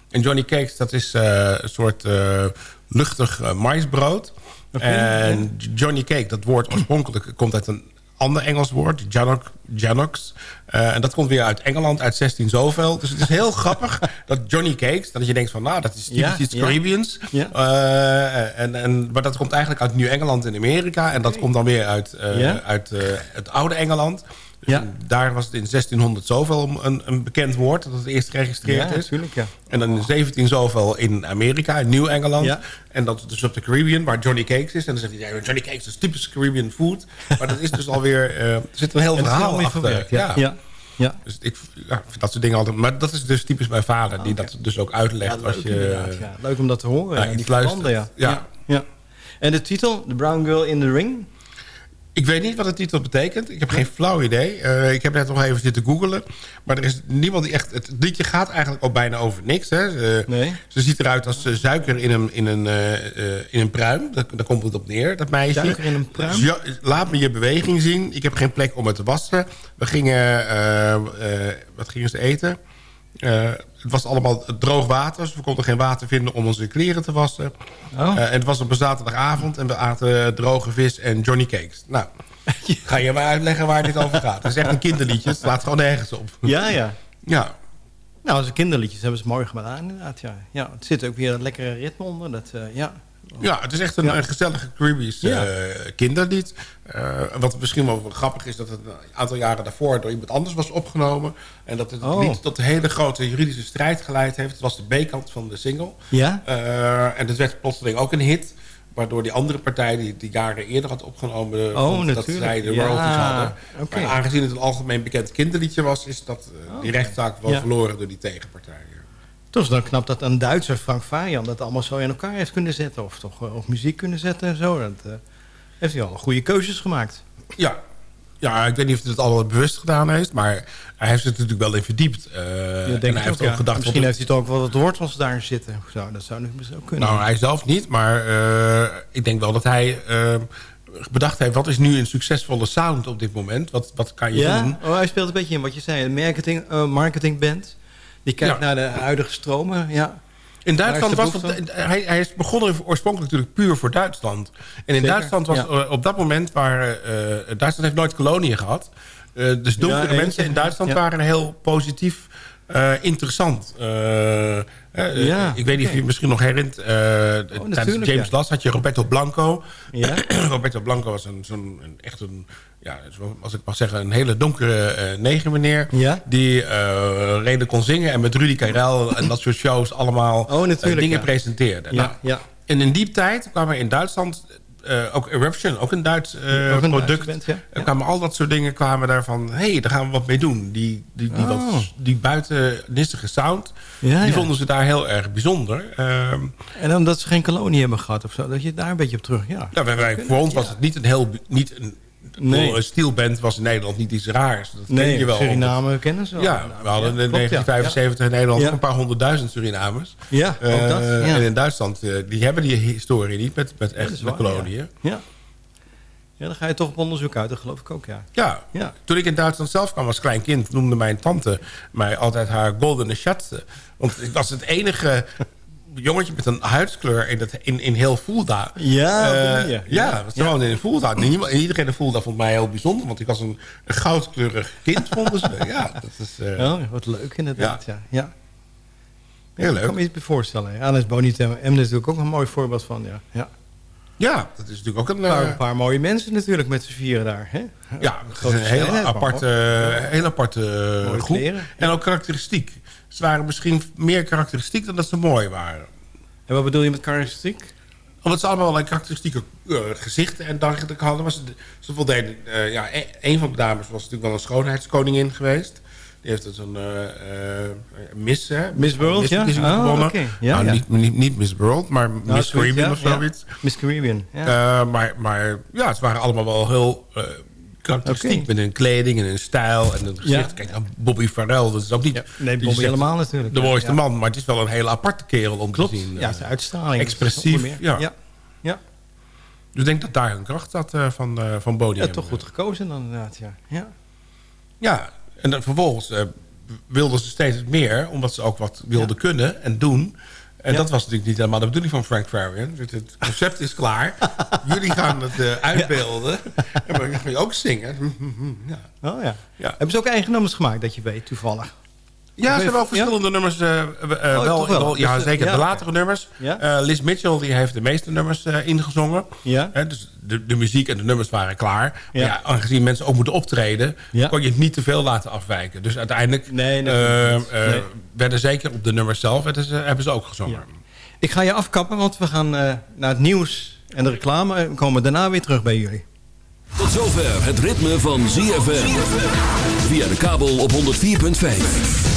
En Johnny Cakes, dat is eh, een soort eh, luchtig eh, maisbrood. En Johnny Cake, dat woord oorspronkelijk komt uit een ander Engels woord, Janok, Janox. Eh, en dat komt weer uit Engeland, uit 16 zoveel. Dus het is heel [laughs] grappig dat Johnny Cakes... dat je denkt van, nou, dat is typisch Ja, iets ja. Caribbeans. Ja. Eh, en, en, maar dat komt eigenlijk uit Nieuw-Engeland in Amerika. En dat komt dan weer uit, eh, uit het oude Engeland. Ja. Daar was het in 1600 zoveel een, een bekend woord... dat het eerst geregistreerd Ja, is. natuurlijk, ja. En dan in 17 zoveel in Amerika, in Nieuw-Engeland. Ja. En dat dus op de Caribbean, waar Johnny Cakes is. En dan zegt hij, ja, Johnny Cakes is typisch Caribbean food. Maar dat is dus alweer... eh, [laughs] er zit een heel verhaal achter. verwerkt, ja. Ja. Ja. Dus ik ja, vind dat soort dingen altijd... Maar dat is dus typisch mijn vader, die dat dus ook uitlegt. Ja, als leuk je, ja. Leuk om dat te horen. Ja, die verbanden, ja. Ja. ja. En de titel, The Brown Girl in the Ring? Ik weet niet wat de titel betekent. Ik heb geen flauw idee. Eh, ik heb net nog even zitten googelen. Maar er is niemand die echt... Het liedje gaat eigenlijk al bijna over niks. Hè. Ze, Nee. ze ziet eruit als eh, suiker in een, in een, eh, in een pruim. Daar, daar komt het op neer, dat meisje. Suiker in een pruim? Ja, laat me je beweging zien. Ik heb geen plek om het te wassen. We gingen... wat gingen ze eten? Eh, het was allemaal droog water. Dus we konden geen water vinden om onze kleren te wassen. Oh. Eh, en het was op een zaterdagavond. En we aten droge vis en Johnny Cakes. Nou, [laughs] ga je maar uitleggen waar dit over gaat. Het is echt een kinderliedje. Het slaat gewoon nergens op. Ja, ja. Ja. Nou, als kinderliedjes hebben ze mooi gedaan, inderdaad. Ja. Ja, het zit ook weer een lekkere ritme onder. Dat, eh, ja. Ja, het is echt een, Ja. een gezellige Caribbean Ja. eh, kinderlied. Eh, wat misschien wel grappig is... dat het een aantal jaren daarvoor door iemand anders was opgenomen. En dat het Oh. niet tot een hele grote juridische strijd geleid heeft. Het was de B-kant van de single. Ja? Eh, en het werd plotseling ook een hit. Waardoor die andere partij die die jaren eerder had opgenomen... Oh, dat zij de Ja, royalties hadden. Maar aangezien het een algemeen bekend kinderliedje was... is dat, eh, die rechtszaak wel verloren door die tegenpartij. Is dan knap dat een Duitser, Frank Fajan, dat allemaal zo in elkaar heeft kunnen zetten. Of toch eh, op muziek kunnen zetten en zo. Dat eh, heeft hij al goede keuzes gemaakt. Ja. ja, ik weet niet of hij het allemaal bewust gedaan heeft... maar hij heeft er natuurlijk wel in verdiept. Ja, en hij heeft ook, ja. gedacht... Misschien heeft hij toch ook wel wat wortels daar zitten. of Zo. Dat zou nu misschien ook kunnen. Nou, hij zelf niet, maar ik denk wel dat hij bedacht heeft... wat is nu een succesvolle sound op dit moment? Wat, wat kan je ja? doen? Oh, hij speelt een beetje in wat je zei. Een marketing, marketingband. Die kijkt Ja. naar de huidige stromen. Ja. In Duitsland was hij, hij is begonnen oorspronkelijk natuurlijk puur voor Duitsland. En in Zeker, Duitsland was ja. eh, op dat moment waar eh, Duitsland heeft nooit koloniën gehad. Eh, dus donkere Ja, mensen in Duitsland waren heel positief eh, interessant. Eh, eh, Ja, ik weet niet of je je misschien nog herinnert. eh, tijdens James ja. Last had je Roberto Blanco. Ja. [coughs] Roberto Blanco was een, zo'n, een, echt een, ja, zo- als ik mag zeggen, een hele donkere eh neger meneer. Ja. Die eh redelijk kon zingen en met Rudy Karel en dat soort shows allemaal Oh, eh, dingen ja. presenteerde. Ja, Nou, ja. en in die tijd kwamen in Duitsland ook ook Eruption, ook een Duits eh, Ook een product. Duitse band, ja. Er kwamen al dat soort dingen kwamen daarvan. Hé, hey, daar gaan we wat mee doen. Die, die, die, Oh. wat, die buitennissige sound, die vonden ze daar heel erg bijzonder. Ehm, En omdat ze geen kolonie hebben gehad of zo. Dat je daar een beetje op terug... Ja, ja, wij, wij- voor ons was het niet een heel... Niet een, Nee. Een steelband was in Nederland niet iets raars. Dat ken nee, je wel. Suriname kennen ze wel. Ja, we hadden in klopt, ja. 1975 in Nederland Ja. een paar honderdduizend Surinamers. Ja, ook Eh, dat. En in Duitsland, eh, die hebben die historie niet met, met echt waar, koloniën. Ja. ja, dan ga je toch op onderzoek uit. Dat geloof ik ook, ja. Ja. Ja. toen ik in Duitsland zelf kwam als klein kind... noemde mijn tante mij altijd haar goldene schatze. Want ik was het enige jongetje met een huidskleur in, het, in, in heel Fulda. Ja, dat je. ja, Ja. in Fulda. Niemand, iedereen in Fulda vond mij heel bijzonder... want ik was een, een goudkleurig kind, [laughs] vonden ze. Ja, dat is... eh, Oh, wat leuk inderdaad, ja. ja. Heel Ik leuk. kan me iets voorstellen. Ja, is Bonnie M natuurlijk ook een mooi voorbeeld van, ja. ja. Ja, dat is natuurlijk ook een... Paar, eh, een paar mooie mensen natuurlijk met z'n vieren daar. Hè? Ja, een hele strijd, maar aparte, ook- hele aparte Mooie groep. kleren. En ook karakteristiek. Ze waren misschien meer karakteristiek dan dat ze mooi waren. En wat bedoel je met karakteristiek? Omdat ze allemaal karakteristieke eh, gezichten en dergelijke hadden. Het, ze voldeden, eh, ja, e- een van de dames was natuurlijk wel een schoonheidskoningin geweest. Die heeft dus een eh, eh, Miss, hè? Miss World, ja? Oh, gewonnen. Ja, nou, ja. Niet, niet, niet Miss World, maar Miss zoiets, Caribbean of zoiets. Miss Caribbean, ja. Eh, maar, maar ja, ze waren allemaal wel heel karakteristiek. Oké. Met hun kleding en hun stijl en hun gezicht. Ja. Kijk, nou, Bobby Farrell, dat is ook niet... Nee, je Bobby helemaal natuurlijk. De mooiste ja. man, maar het is wel een hele aparte kerel om Klopt, te zien. ja, zijn uitstraling. expressief, ja. ja. ja. Dus ik denk dat daar hun kracht zat van, eh van Bodie. Ja, toch goed gekozen dan inderdaad, ja. ja. Ja, en dan vervolgens eh, wilden ze steeds meer... omdat ze ook wat wilden kunnen en doen... En Ja. dat was natuurlijk niet helemaal de bedoeling van Frank Farian. Dus het concept is klaar. [laughs] Jullie gaan het eh, uitbeelden. En dan ga je ook zingen. Ja. Oh ja. Ja. Hebben ze ook eigen nummers gemaakt, dat je weet, toevallig? Ja, ze hebben wel Ja? verschillende nummers. eh, eh, Oh, wel, wel? wel- ja, Dus, zeker. ja, de latere nummers. Ja? Eh, Liz Mitchell die heeft de meeste nummers eh, ingezongen. Ja. Hè, dus de, de muziek en de nummers waren klaar. Maar Ja. aangezien mensen ook moeten optreden... Ja. kon je het niet te veel laten afwijken. Dus uiteindelijk Nee, nee, niet. Nee. werden zeker op de nummers zelf... ze- hebben ze ook gezongen. Ik ga je afkappen, want we gaan eh, naar het nieuws en de reclame. En we komen daarna weer terug bij jullie. Tot zover het ritme van ZFM. Via de kabel op 104.5.